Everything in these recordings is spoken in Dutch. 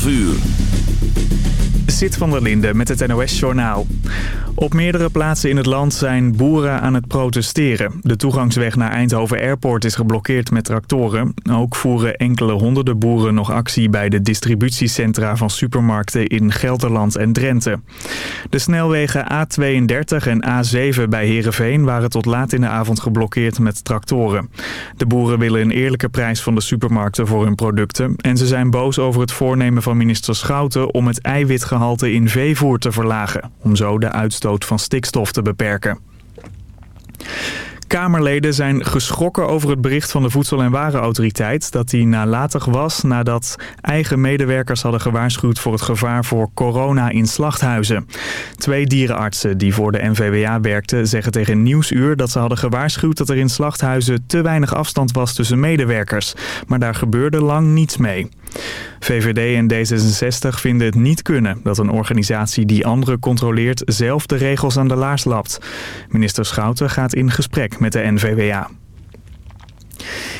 12 uur. Zit van der Linde met het NOS-journaal. Op meerdere plaatsen in het land zijn boeren aan het protesteren. De toegangsweg naar Eindhoven Airport is geblokkeerd met tractoren. Ook voeren enkele honderden boeren nog actie bij de distributiecentra van supermarkten in Gelderland en Drenthe. De snelwegen A32 en A7 bij Heerenveen waren tot laat in de avond geblokkeerd met tractoren. De boeren willen een eerlijke prijs van de supermarkten voor hun producten. En ze zijn boos over het voornemen van minister Schouten om het eiwitgehalte in veevoer te verlagen. Om zo de uitstoot van stikstof te beperken. Kamerleden zijn geschrokken over het bericht van de Voedsel- en Warenautoriteit... dat die nalatig was nadat eigen medewerkers hadden gewaarschuwd... voor het gevaar voor corona in slachthuizen. Twee dierenartsen die voor de NVWA werkten zeggen tegen Nieuwsuur... dat ze hadden gewaarschuwd dat er in slachthuizen te weinig afstand was tussen medewerkers. Maar daar gebeurde lang niets mee. VVD en D66 vinden het niet kunnen dat een organisatie die anderen controleert zelf de regels aan de laars lapt. Minister Schouten gaat in gesprek met de NVWA.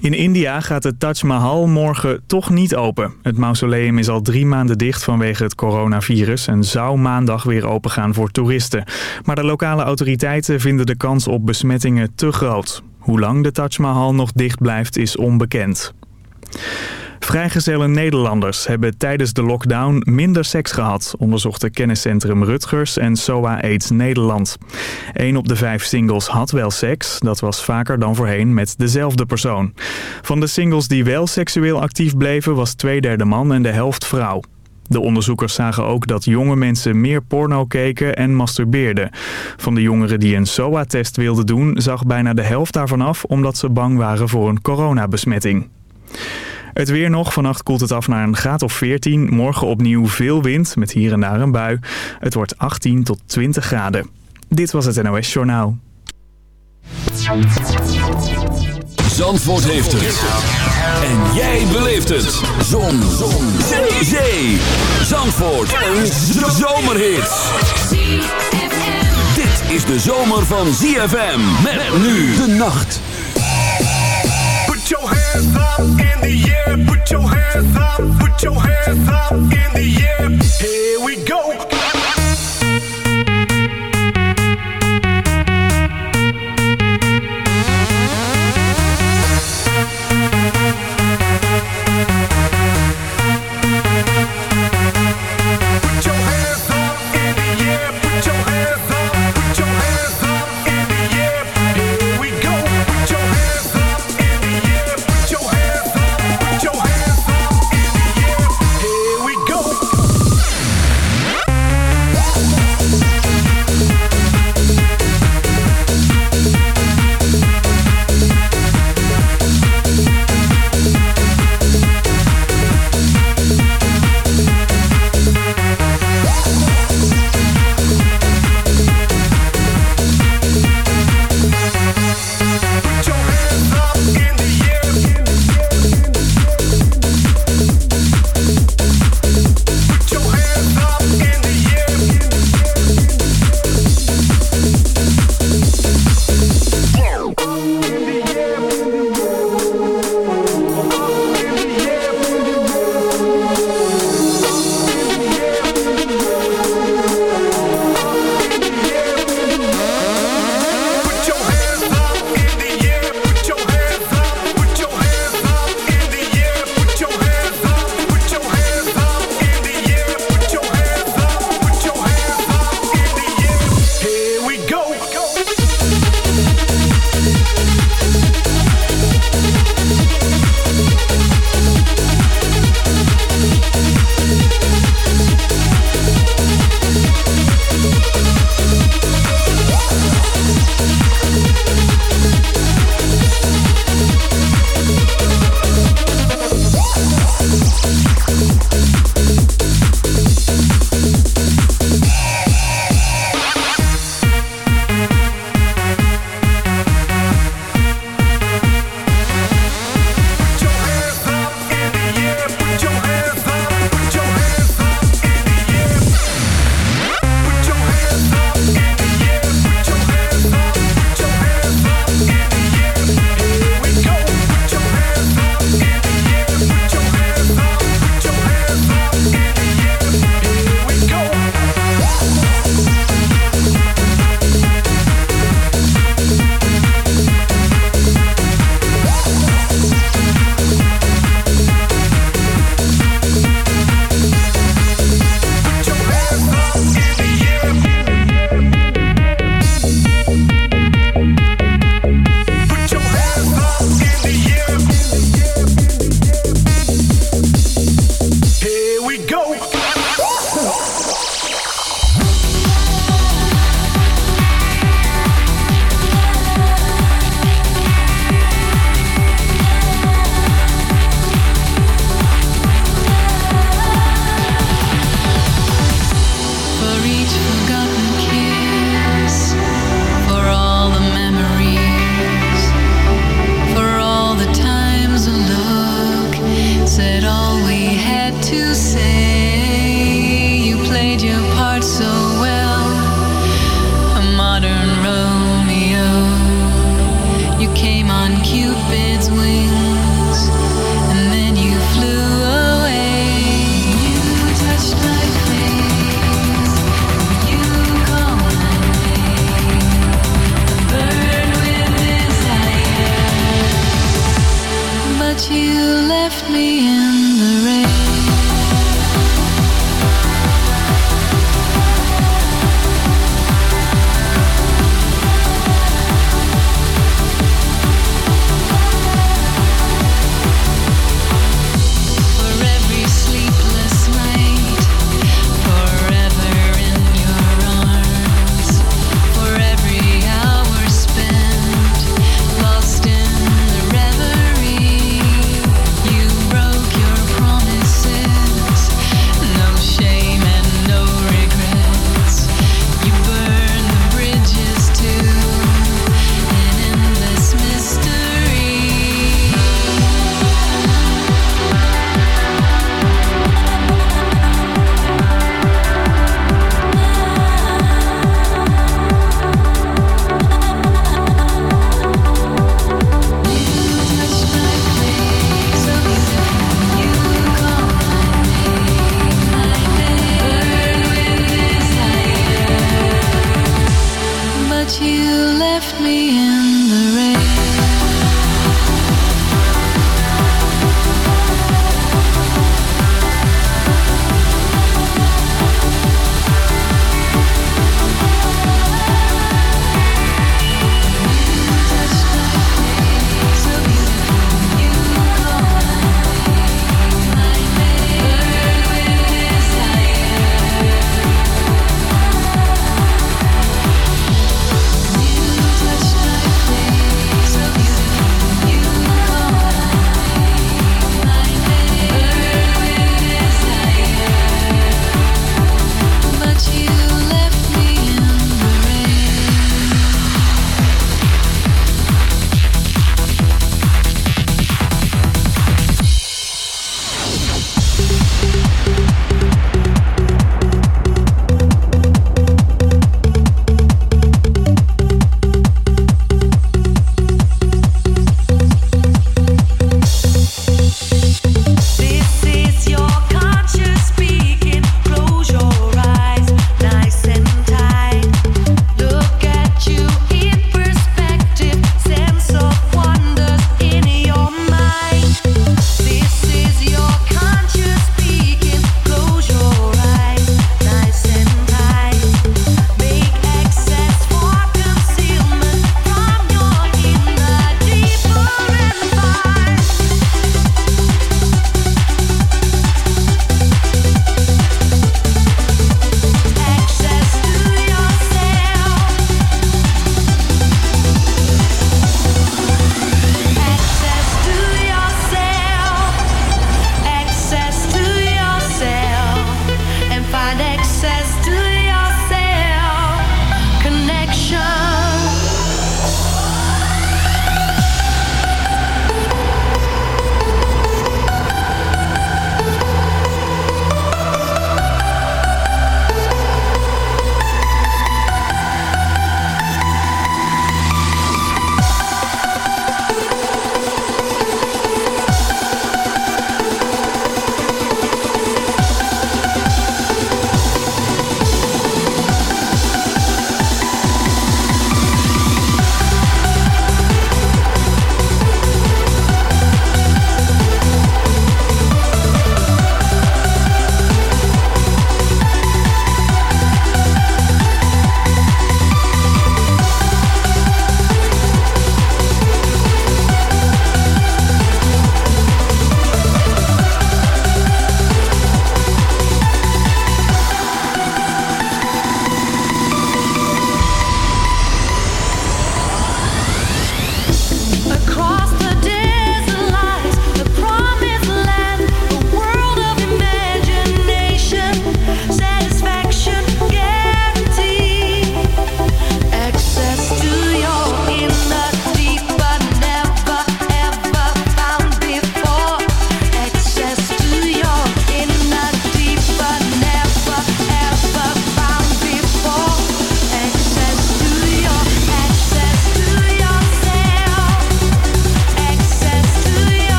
In India gaat de Taj Mahal morgen toch niet open. Het mausoleum is al drie maanden dicht vanwege het coronavirus... en zou maandag weer opengaan voor toeristen. Maar de lokale autoriteiten vinden de kans op besmettingen te groot. Hoe lang de Taj Mahal nog dicht blijft is onbekend. Vrijgezelle Nederlanders hebben tijdens de lockdown minder seks gehad, onderzocht het kenniscentrum Rutgers en SOA AIDS Nederland. Een op de vijf singles had wel seks, dat was vaker dan voorheen met dezelfde persoon. Van de singles die wel seksueel actief bleven was twee derde man en de helft vrouw. De onderzoekers zagen ook dat jonge mensen meer porno keken en masturbeerden. Van de jongeren die een SOA-test wilden doen, zag bijna de helft daarvan af omdat ze bang waren voor een coronabesmetting. Het weer nog. Vannacht koelt het af naar een graad of 14. Morgen opnieuw veel wind, met hier en daar een bui. Het wordt 18 tot 20 graden. Dit was het NOS Journaal. Zandvoort heeft het. En jij beleeft het. Zon. Zon. Zee. Zee. Zandvoort. Een zomerhit. Dit is de zomer van ZFM. Met nu de nacht. Here we go.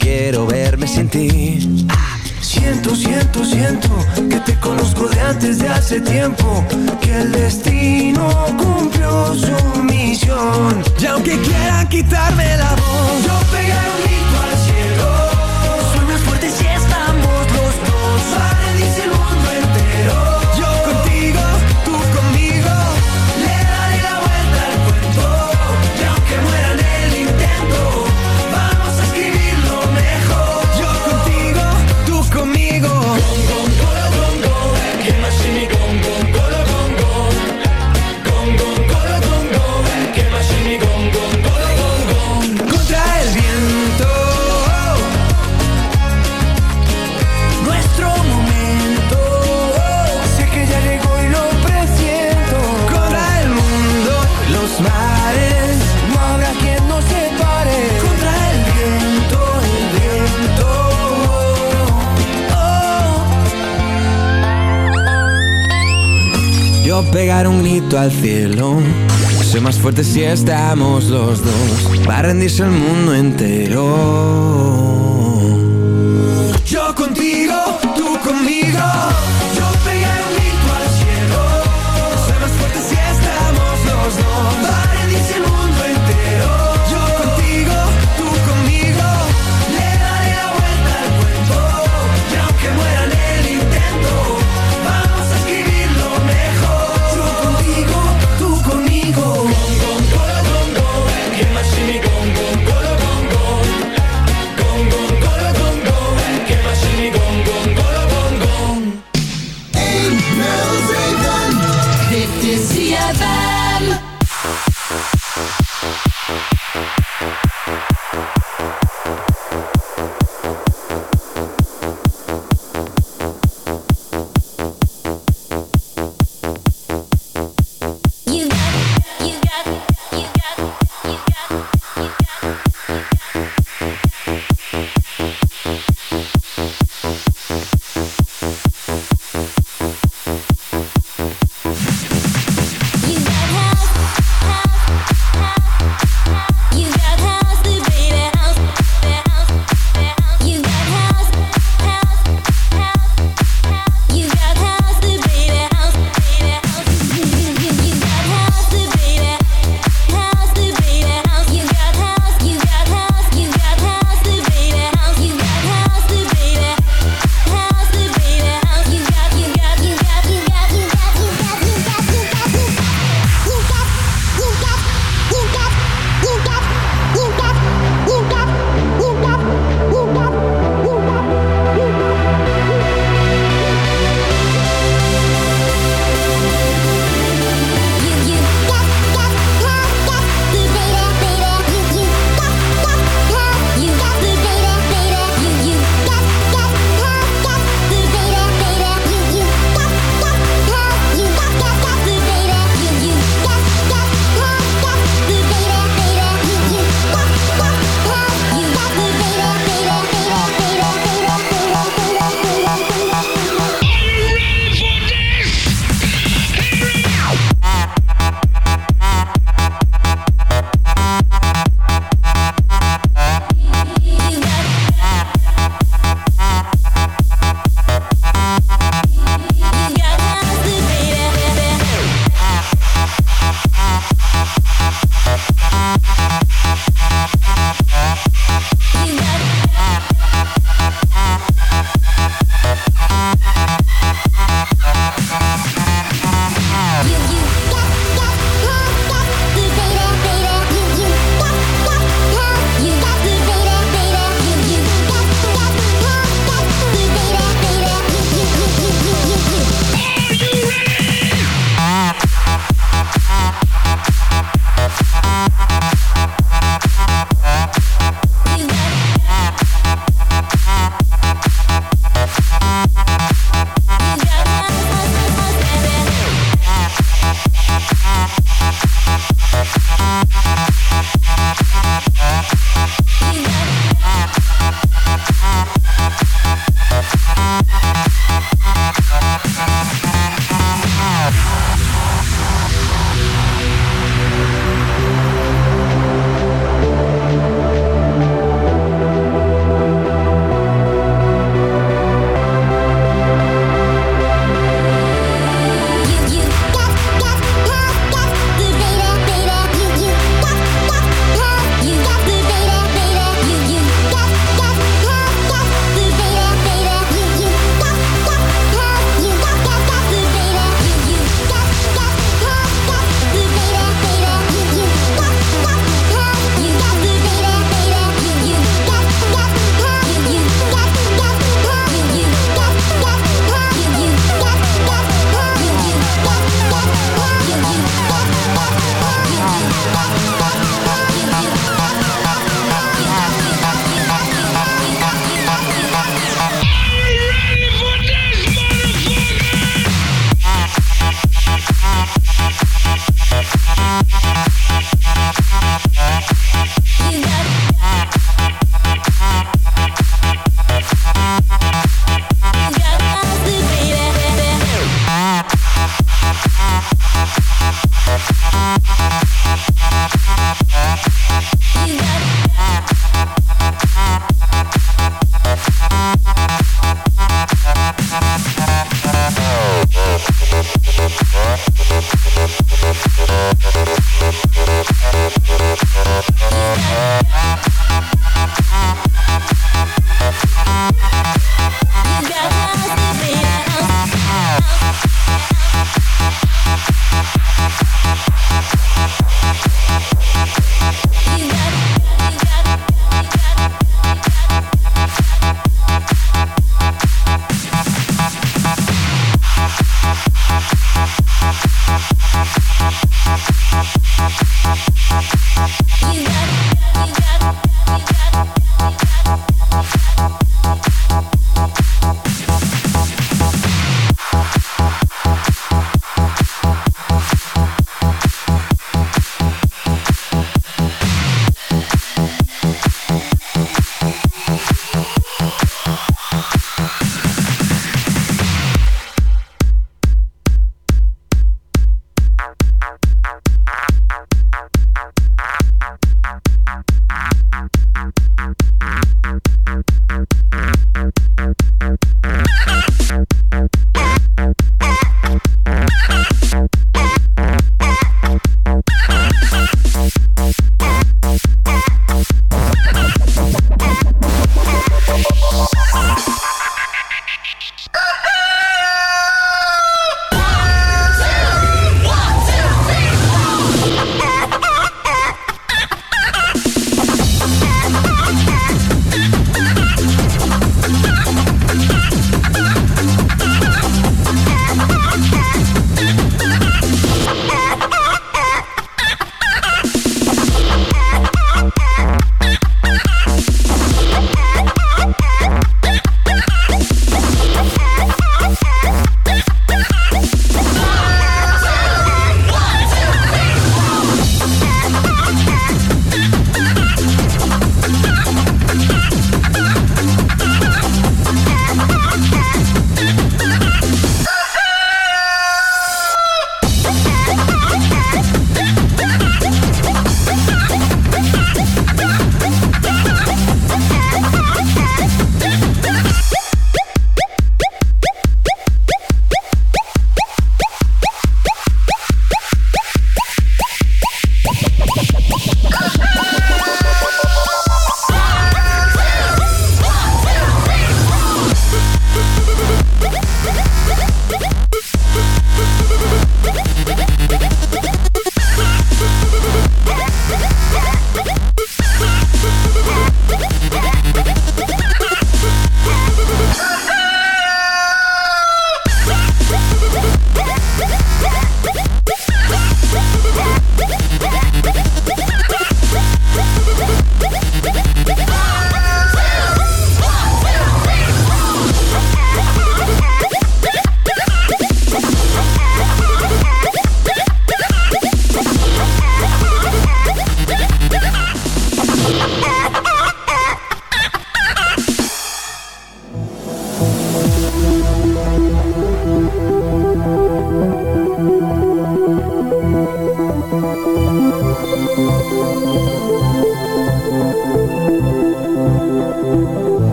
quiero verme sin ti. Siento, siento, siento que te conozco de antes de hace tiempo. Que el destino cumplió su misión. Y aunque quieran quitarme la voz, yo pegaré un pegar un grito al cielo. Soy más fuerte si estamos los dos. Va a rendirse el mundo entero. is ZFM.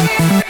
Bye.